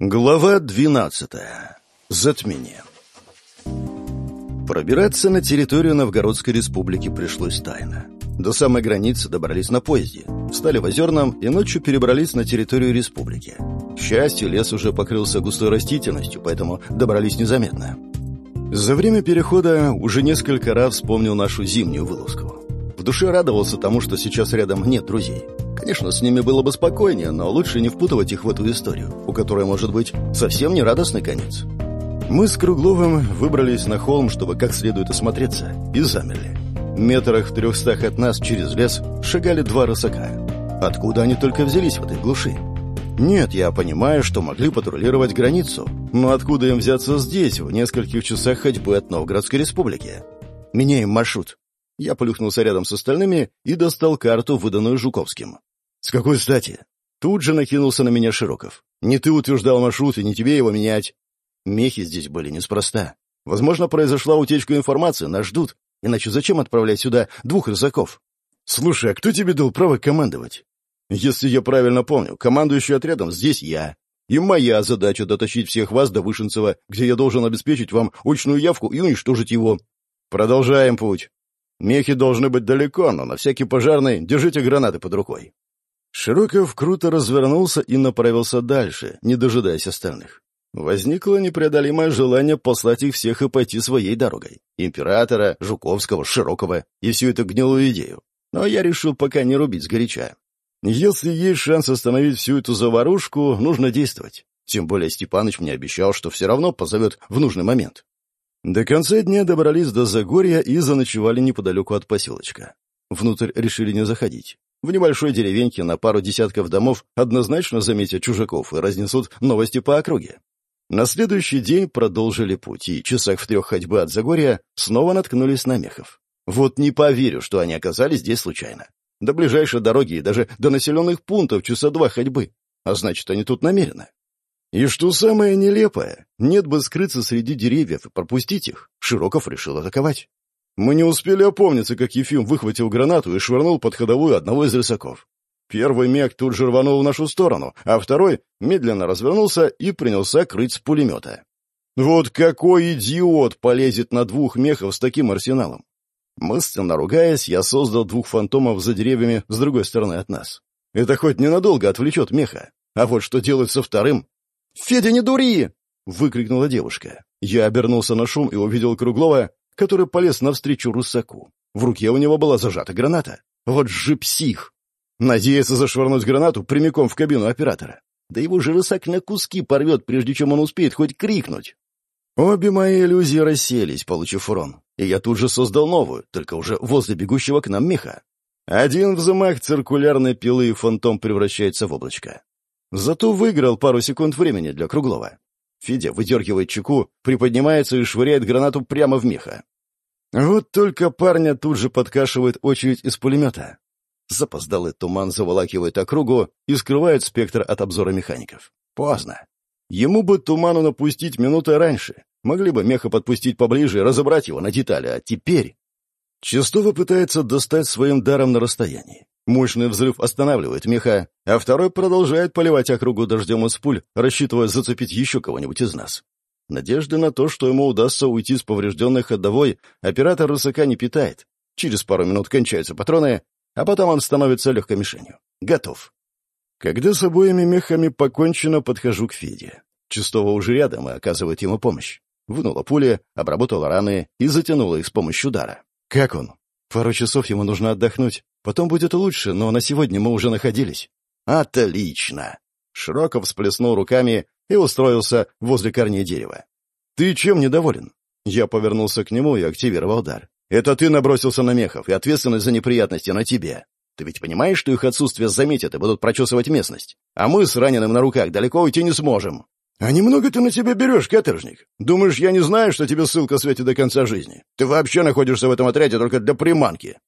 Глава двенадцатая. Затмение. Пробираться на территорию Новгородской республики пришлось тайно. До самой границы добрались на поезде, встали в Озерном и ночью перебрались на территорию республики. К счастью, лес уже покрылся густой растительностью, поэтому добрались незаметно. За время перехода уже несколько раз вспомнил нашу зимнюю вылазку. Душе радовался тому, что сейчас рядом нет друзей. Конечно, с ними было бы спокойнее, но лучше не впутывать их в эту историю, у которой может быть совсем не радостный конец. Мы с Кругловым выбрались на холм, чтобы как следует осмотреться, и замерли. Метрах в трехстах от нас через лес шагали два рысака. Откуда они только взялись в этой глуши? Нет, я понимаю, что могли патрулировать границу, но откуда им взяться здесь, в нескольких часах ходьбы от Новгородской республики? Меняем маршрут. Я плюхнулся рядом с остальными и достал карту, выданную Жуковским. «С какой стати?» Тут же накинулся на меня Широков. «Не ты утверждал маршрут, и не тебе его менять». Мехи здесь были неспроста. Возможно, произошла утечка информации, нас ждут. Иначе зачем отправлять сюда двух рысаков? «Слушай, а кто тебе дал право командовать?» «Если я правильно помню, командующий отрядом здесь я. И моя задача дотащить всех вас до Вышинцева, где я должен обеспечить вам очную явку и уничтожить его. Продолжаем путь. Мехи должны быть далеко, но на всякий пожарный держите гранаты под рукой». Широков круто развернулся и направился дальше, не дожидаясь остальных. Возникло непреодолимое желание послать их всех и пойти своей дорогой. Императора, Жуковского, Широкого и всю эту гнилую идею. Но я решил пока не рубить сгоряча. Если есть шанс остановить всю эту заварушку, нужно действовать. Тем более Степаныч мне обещал, что все равно позовет в нужный момент. До конца дня добрались до Загорья и заночевали неподалеку от поселочка. Внутрь решили не заходить. В небольшой деревеньке на пару десятков домов однозначно заметят чужаков и разнесут новости по округе. На следующий день продолжили путь, и часах в трех ходьбы от Загорья снова наткнулись на мехов. Вот не поверю, что они оказались здесь случайно. До ближайшей дороги и даже до населенных пунктов часа два ходьбы. А значит, они тут намеренно. И что самое нелепое, нет бы скрыться среди деревьев и пропустить их, Широков решил атаковать. Мы не успели опомниться, как Ефим выхватил гранату и швырнул под ходовую одного из рысаков. Первый мег тут же рванул в нашу сторону, а второй медленно развернулся и принялся крыть с пулемета. Вот какой идиот полезет на двух мехов с таким арсеналом? Мысленно ругаясь, я создал двух фантомов за деревьями с другой стороны от нас. Это хоть ненадолго отвлечет меха. А вот что делать со вторым, «Федя, не дури!» — выкрикнула девушка. Я обернулся на шум и увидел Круглова, который полез навстречу русаку. В руке у него была зажата граната. Вот же псих! Надеется зашвырнуть гранату прямиком в кабину оператора. Да его же рысак на куски порвет, прежде чем он успеет хоть крикнуть. Обе мои иллюзии расселись, получив урон, и я тут же создал новую, только уже возле бегущего к нам меха. Один взмах циркулярной пилы и фантом превращается в облачко. Зато выиграл пару секунд времени для Круглова. Федя выдергивает чеку, приподнимается и швыряет гранату прямо в меха. Вот только парня тут же подкашивает очередь из пулемета. Запоздалый туман заволакивает округу и скрывает спектр от обзора механиков. Поздно. Ему бы туману напустить минуты раньше. Могли бы меха подпустить поближе и разобрать его на детали, а теперь... Чистова пытается достать своим даром на расстоянии. Мощный взрыв останавливает меха, а второй продолжает поливать округу дождем из пуль, рассчитывая зацепить еще кого-нибудь из нас. Надежды на то, что ему удастся уйти с поврежденной ходовой, оператор рысака не питает. Через пару минут кончаются патроны, а потом он становится легкой мишенью. Готов. Когда с обоими мехами покончено, подхожу к Феде. Чистого уже рядом и оказывает ему помощь. Вынула пули, обработала раны и затянула их с помощью удара. Как он? Пару часов ему нужно отдохнуть. Потом будет лучше, но на сегодня мы уже находились». «Отлично!» Широков всплеснул руками и устроился возле корней дерева. «Ты чем недоволен?» Я повернулся к нему и активировал дар. «Это ты набросился на мехов, и ответственность за неприятности на тебе. Ты ведь понимаешь, что их отсутствие заметят и будут прочесывать местность? А мы с раненым на руках далеко уйти не сможем». «А немного ты на себя берешь, каторжник? Думаешь, я не знаю, что тебе ссылка светит до конца жизни? Ты вообще находишься в этом отряде только для приманки.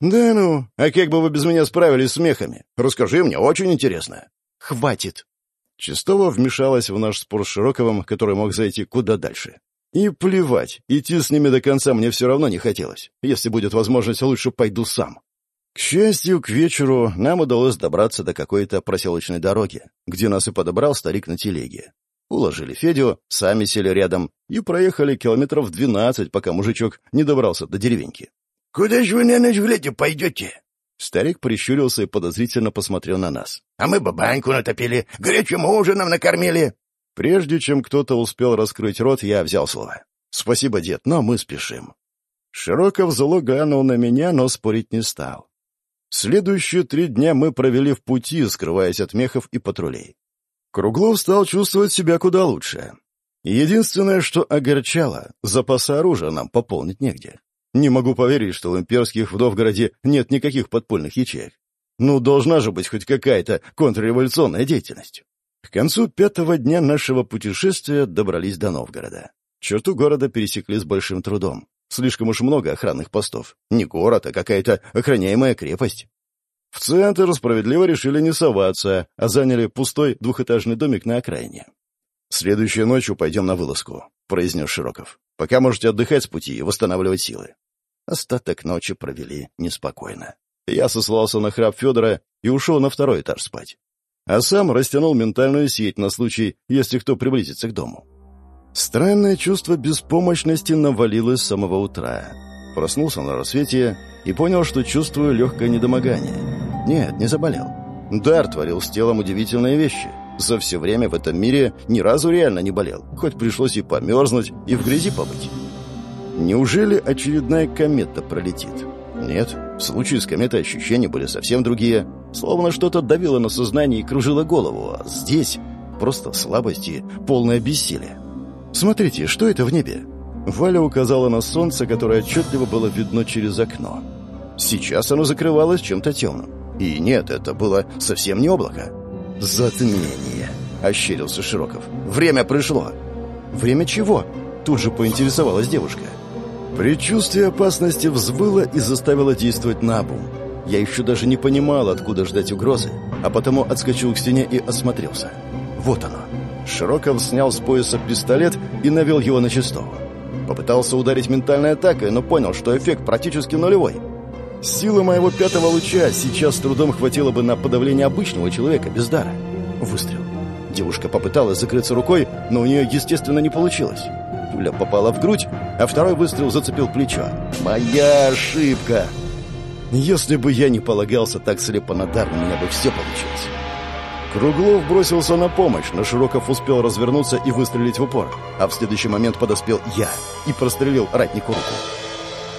«Да ну, а как бы вы без меня справились с мехами? Расскажи мне, очень интересно». «Хватит». Чистова вмешалась в наш спор с Широковым, который мог зайти куда дальше. И плевать, идти с ними до конца мне все равно не хотелось. Если будет возможность, лучше пойду сам. К счастью, к вечеру нам удалось добраться до какой-то проселочной дороги, где нас и подобрал старик на телеге. Уложили Федю, сами сели рядом и проехали километров двенадцать, пока мужичок не добрался до деревеньки. — Куда же вы на ночь глядя пойдете? Старик прищурился и подозрительно посмотрел на нас. — А мы бабаньку натопили, горячим ужином накормили. Прежде чем кто-то успел раскрыть рот, я взял слово. «Спасибо, дед, но мы спешим». Широков зло глянул на меня, но спорить не стал. Следующие три дня мы провели в пути, скрываясь от мехов и патрулей. Круглов стал чувствовать себя куда лучше. Единственное, что огорчало, запаса оружия нам пополнить негде. Не могу поверить, что в имперских в Новгороде нет никаких подпольных ячеек. Ну, должна же быть хоть какая-то контрреволюционная деятельность. К концу пятого дня нашего путешествия добрались до Новгорода. Черту города пересекли с большим трудом. Слишком уж много охранных постов. Не город, а какая-то охраняемая крепость. В центр справедливо решили не соваться, а заняли пустой двухэтажный домик на окраине. «Следующей ночью пойдем на вылазку», — произнес Широков. «Пока можете отдыхать с пути и восстанавливать силы». Остаток ночи провели неспокойно. Я сослался на храп Федора и ушел на второй этаж спать. А сам растянул ментальную сеть на случай, если кто приблизится к дому. Странное чувство беспомощности навалилось с самого утра. Проснулся на рассвете и понял, что чувствую легкое недомогание. Нет, не заболел. Дар творил с телом удивительные вещи. За все время в этом мире ни разу реально не болел, хоть пришлось и померзнуть, и в грязи побыть. Неужели очередная комета пролетит? Нет, в случае с кометой ощущения были совсем другие. Словно что-то давило на сознание и кружило голову, а здесь просто слабость и полное бессилие. «Смотрите, что это в небе?» Валя указала на солнце, которое отчетливо было видно через окно. Сейчас оно закрывалось чем-то темным. И нет, это было совсем не облако. «Затмение», — ощерился Широков. «Время пришло». «Время чего?» — тут же поинтересовалась девушка. Предчувствие опасности взвыло и заставило действовать набум. Я еще даже не понимал, откуда ждать угрозы, а потому отскочил к стене и осмотрелся. Вот оно. Широков снял с пояса пистолет и навел его на Чистого. Попытался ударить ментальной атакой, но понял, что эффект практически нулевой. Силы моего пятого луча сейчас с трудом хватило бы на подавление обычного человека без дара. Выстрел. Девушка попыталась закрыться рукой, но у нее, естественно, не получилось. Пуля попала в грудь, а второй выстрел зацепил плечо. «Моя ошибка!» Если бы я не полагался так слепо на дар, у меня бы все получилось. Круглов бросился на помощь, но Широков успел развернуться и выстрелить в упор, а в следующий момент подоспел я и прострелил ратнику руку.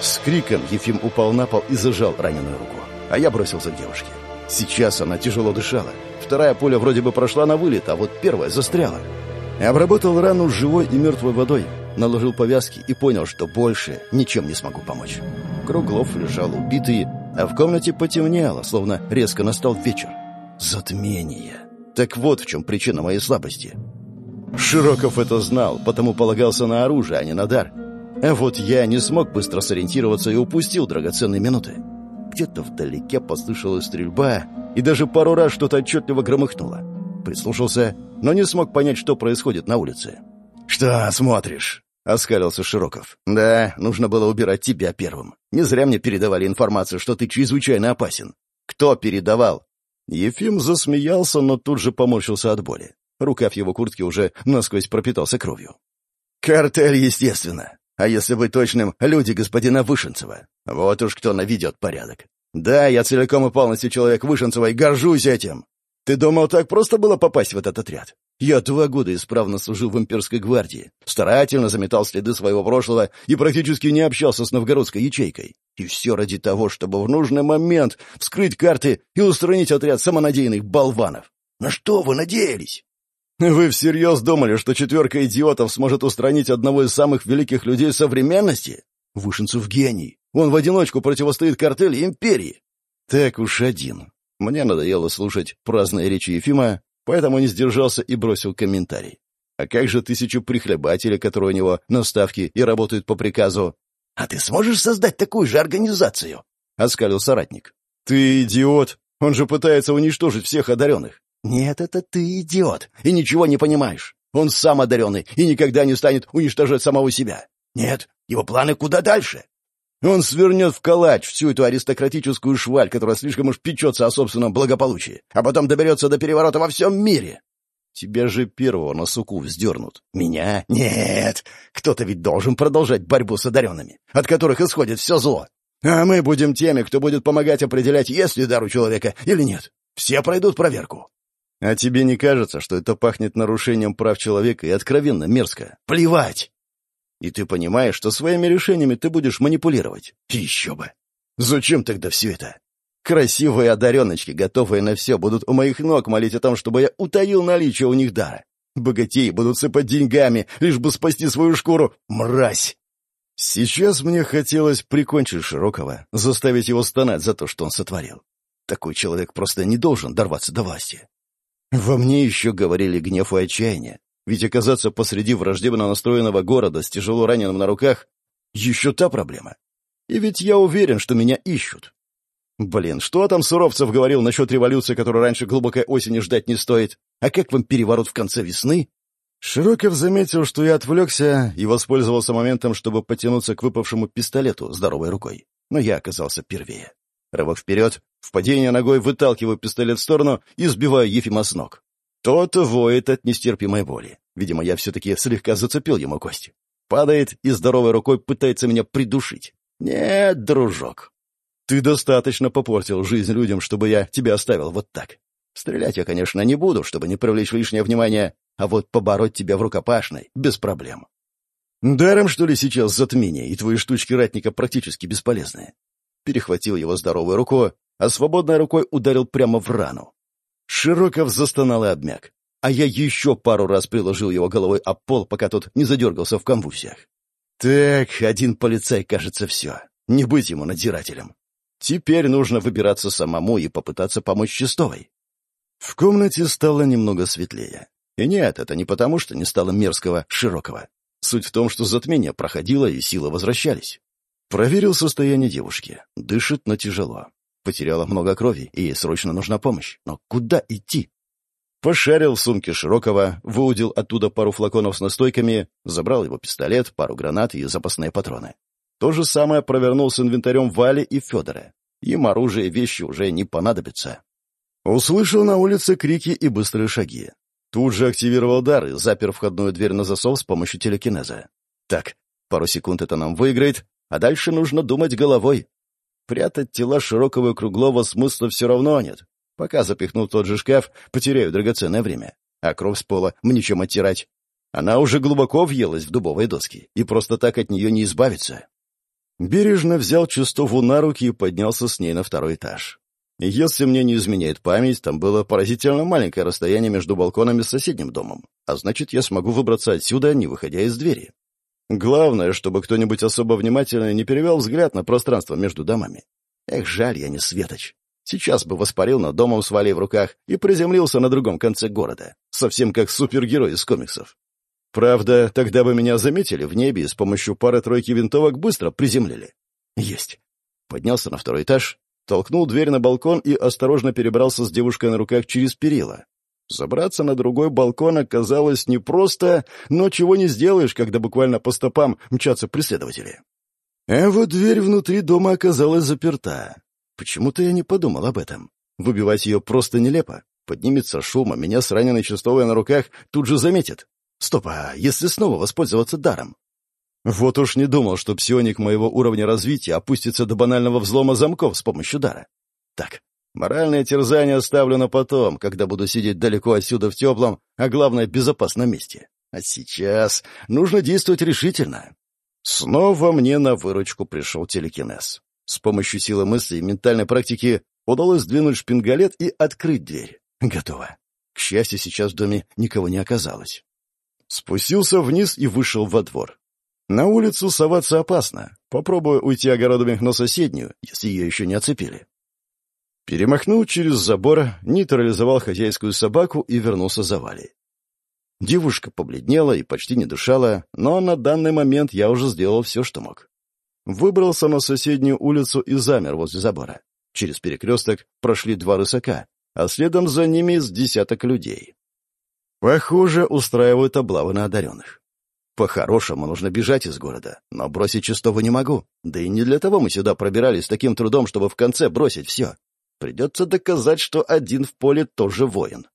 С криком Ефим упал на пол и зажал раненую руку, а я бросился к девушке. Сейчас она тяжело дышала. Вторая пуля вроде бы прошла на вылет, а вот первая застряла. Обработал рану живой и мертвой водой, наложил повязки и понял, что больше ничем не смогу помочь. Круглов лежал убитый, а в комнате потемнело, словно резко настал вечер. Затмение. Так вот в чем причина моей слабости. Широков это знал, потому полагался на оружие, а не на дар. А вот я не смог быстро сориентироваться и упустил драгоценные минуты. Где-то вдалеке послышалась стрельба, и даже пару раз что-то отчетливо громыхнуло. Прислушался, но не смог понять, что происходит на улице. «Что смотришь?» — оскалился Широков. «Да, нужно было убирать тебя первым. Не зря мне передавали информацию, что ты чрезвычайно опасен. Кто передавал?» Ефим засмеялся, но тут же поморщился от боли. Рукав его куртки уже насквозь пропитался кровью. «Картель, естественно. А если быть точным, люди господина Вышенцева. Вот уж кто наведет порядок. Да, я целиком и полностью человек Вышенцева и горжусь этим. Ты думал, так просто было попасть в этот отряд? Я два года исправно служил в имперской гвардии, старательно заметал следы своего прошлого и практически не общался с новгородской ячейкой. И все ради того, чтобы в нужный момент вскрыть карты и устранить отряд самонадеянных болванов. На что вы надеялись? Вы всерьез думали, что четверка идиотов сможет устранить одного из самых великих людей современности? Вышинцев гений. Он в одиночку противостоит картели империи. Так уж один. Мне надоело слушать праздные речи Ефима, поэтому не сдержался и бросил комментарий. А как же тысячу прихлебателей, которые у него на ставке и работают по приказу? «А ты сможешь создать такую же организацию?» — оскалил соратник. «Ты идиот! Он же пытается уничтожить всех одаренных!» «Нет, это ты идиот, и ничего не понимаешь. Он сам одаренный и никогда не станет уничтожать самого себя. Нет, его планы куда дальше. Он свернет в калач всю эту аристократическую шваль, которая слишком уж печется о собственном благополучии, а потом доберется до переворота во всем мире. Тебя же первого на суку вздернут. Меня? Нет. Кто-то ведь должен продолжать борьбу с одаренными, от которых исходит все зло. А мы будем теми, кто будет помогать определять, есть ли дар у человека или нет. Все пройдут проверку. А тебе не кажется, что это пахнет нарушением прав человека и откровенно мерзко? Плевать! И ты понимаешь, что своими решениями ты будешь манипулировать? Еще бы! Зачем тогда все это? Красивые одареночки, готовые на все, будут у моих ног молить о том, чтобы я утаил наличие у них дара. Богатеи будут сыпать деньгами, лишь бы спасти свою шкуру. Мразь! Сейчас мне хотелось прикончить Широкого, заставить его стонать за то, что он сотворил. Такой человек просто не должен дорваться до власти. Во мне еще говорили гнев и отчаяние, ведь оказаться посреди враждебно настроенного города с тяжело раненым на руках — еще та проблема. И ведь я уверен, что меня ищут. Блин, что там Суровцев говорил насчет революции, которую раньше глубокой осени ждать не стоит? А как вам переворот в конце весны? Широков заметил, что я отвлекся и воспользовался моментом, чтобы потянуться к выпавшему пистолету здоровой рукой. Но я оказался первее. Рывок вперед, в падение ногой выталкиваю пистолет в сторону и сбиваю Ефима с ног. Тот воет от нестерпимой боли. Видимо, я все-таки слегка зацепил ему кости. Падает и здоровой рукой пытается меня придушить. Нет, дружок. Ты достаточно попортил жизнь людям, чтобы я тебя оставил вот так. Стрелять я, конечно, не буду, чтобы не привлечь лишнее внимание, а вот побороть тебя в рукопашной — без проблем. Даром, что ли, сейчас затмение, и твои штучки ратника практически бесполезные. Перехватил его здоровую руку, а свободной рукой ударил прямо в рану. Широков застонал и обмяк, а я еще пару раз приложил его головой об пол, пока тот не задергался в конвульсиях. Так, один полицай, кажется, все. Не быть ему надзирателем. Теперь нужно выбираться самому и попытаться помочь Чистовой. В комнате стало немного светлее. И нет, это не потому, что не стало мерзкого, широкого. Суть в том, что затмение проходило, и силы возвращались. Проверил состояние девушки. Дышит, но тяжело. Потеряла много крови, и ей срочно нужна помощь. Но куда идти? Пошарил в сумке Широкого, выудил оттуда пару флаконов с настойками, забрал его пистолет, пару гранат и запасные патроны. То же самое провернул с инвентарем Вали и Федора. Им оружие и вещи уже не понадобятся. Услышал на улице крики и быстрые шаги. Тут же активировал дар и запер входную дверь на засов с помощью телекинеза. Так, пару секунд это нам выиграет, а дальше нужно думать головой. Прятать тела широкого и круглого смысла все равно нет. Пока запихну тот же шкаф, потеряю драгоценное время. А кровь с пола мне чем оттирать. Она уже глубоко въелась в дубовые доски, и просто так от нее не избавиться. Бережно взял Чистову на руки и поднялся с ней на второй этаж. Если мне не изменяет память, там было поразительно маленькое расстояние между балконами с соседним домом, а значит, я смогу выбраться отсюда, не выходя из двери. Главное, чтобы кто-нибудь особо внимательно не перевел взгляд на пространство между домами. Эх, жаль, я не светоч. Сейчас бы воспарил над домом с Валей в руках и приземлился на другом конце города, совсем как супергерой из комиксов. Правда, тогда бы меня заметили в небе и с помощью пары-тройки винтовок быстро приземлили. Есть. Поднялся на второй этаж, толкнул дверь на балкон и осторожно перебрался с девушкой на руках через перила. Забраться на другой балкон оказалось непросто, но чего не сделаешь, когда буквально по стопам мчатся преследователи. А вот дверь внутри дома оказалась заперта. Почему-то я не подумал об этом. Выбивать ее просто нелепо. Поднимется шум, а меня с раненой частовой на руках тут же заметят. Стоп, а если снова воспользоваться даром? Вот уж не думал, что псионик моего уровня развития опустится до банального взлома замков с помощью дара. Так, моральное терзание оставлю на потом, когда буду сидеть далеко отсюда в теплом, а главное, безопасном месте. А сейчас нужно действовать решительно. Снова мне на выручку пришел телекинез. С помощью силы мысли и ментальной практики удалось сдвинуть шпингалет и открыть дверь. Готово. К счастью, сейчас в доме никого не оказалось. Спустился вниз и вышел во двор. На улицу соваться опасно. Попробую уйти огородами на соседнюю, если ее еще не оцепили. Перемахнул через забор, нейтрализовал хозяйскую собаку и вернулся за Валей. Девушка побледнела и почти не дышала, но на данный момент я уже сделал все, что мог. Выбрался на соседнюю улицу и замер возле забора. Через перекресток прошли два рысака, а следом за ними с десяток людей. Похоже, устраивают облавы на одаренных. По-хорошему, нужно бежать из города, но бросить чистого не могу. Да и не для того мы сюда пробирались с таким трудом, чтобы в конце бросить все. Придется доказать, что один в поле тоже воин.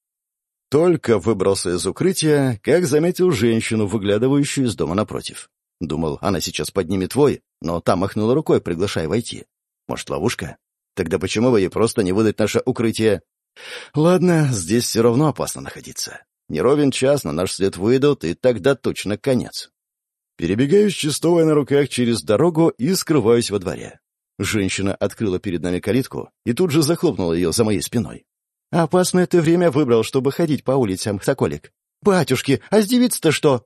Только выбрался из укрытия, как заметил женщину, выглядывающую из дома напротив. Думал, она сейчас поднимет твой, но та махнула рукой, приглашая войти. Может, ловушка? Тогда почему бы ей просто не выдать наше укрытие? Ладно, здесь все равно опасно находиться. Не ровен час на наш след выйдут, и тогда точно конец. Перебегаю с чистовой на руках через дорогу и скрываюсь во дворе. Женщина открыла перед нами калитку и тут же захлопнула ее за моей спиной. «Опасное ты время выбрал, чтобы ходить по улицам, Соколик. Батюшки, а с девиц-то что?»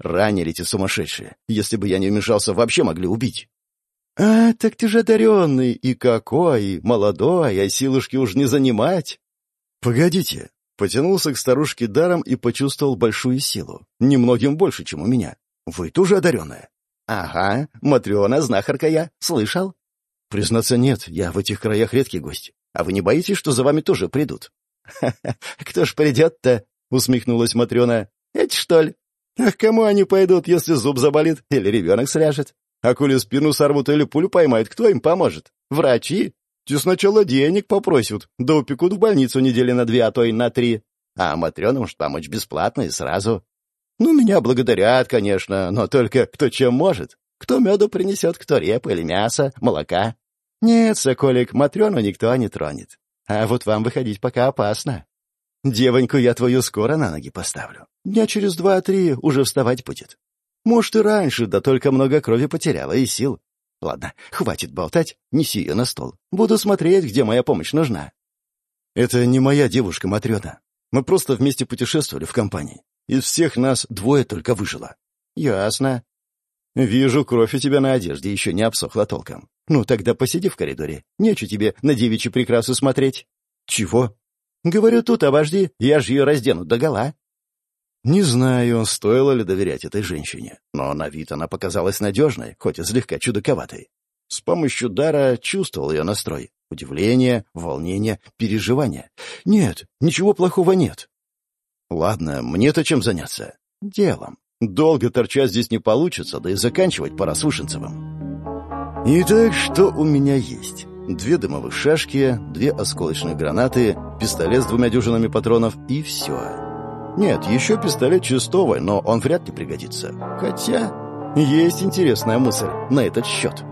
Ранили эти сумасшедшие. Если бы я не вмешался, вообще могли убить. «А, так ты же одаренный, и какой, и молодой, а силушки уж не занимать!» «Погодите!» Потянулся к старушке даром и почувствовал большую силу. Немногим больше, чем у меня. «Вы тоже одаренная?» «Ага, Матрена, знахарка я. Слышал?» «Признаться, нет, я в этих краях редкий гость. А вы не боитесь, что за вами тоже придут?» «Ха-ха, кто ж придет-то?» — усмехнулась Матрена. «Эти, что ли? Ах, кому они пойдут, если зуб заболит или ребенок сляжет? А коли спину сорвут или пулю поймают, кто им поможет? Врачи? Те сначала денег попросят, да упекут в больницу недели на две, а то и на три. А Матрена уж помочь бесплатно и сразу. Ну, меня благодарят, конечно, но только кто чем может. Кто меду принесет, кто репу или мясо, молока. «Нет, Соколик, Матрёну никто не тронет. А вот вам выходить пока опасно. Девоньку я твою скоро на ноги поставлю. Дня через два-три уже вставать будет. Может, и раньше, да только много крови потеряла и сил. Ладно, хватит болтать, неси ее на стол. Буду смотреть, где моя помощь нужна». «Это не моя девушка Матрёна. Мы просто вместе путешествовали в компании. Из всех нас двое только выжило». «Ясно. Вижу, кровь у тебя на одежде еще не обсохла толком. «Ну, тогда посиди в коридоре. Нечего тебе на девичьи прекрасы смотреть». «Чего?» «Говорю, тут обожди, я же ее раздену догола». Не знаю, стоило ли доверять этой женщине, но на вид она показалась надежной, хоть и слегка чудаковатой. С помощью дара чувствовал ее настрой. Удивление, волнение, переживание. Нет, ничего плохого нет. Ладно, мне-то чем заняться? Делом. Долго торчать здесь не получится, да и заканчивать пора с Вышинцевым. Итак, что у меня есть? Две дымовых шашки, две осколочных гранаты, пистолет с двумя дюжинами патронов и все. Нет, еще пистолет чистовый, но он вряд ли пригодится. Хотя есть интересная мысль на этот счет.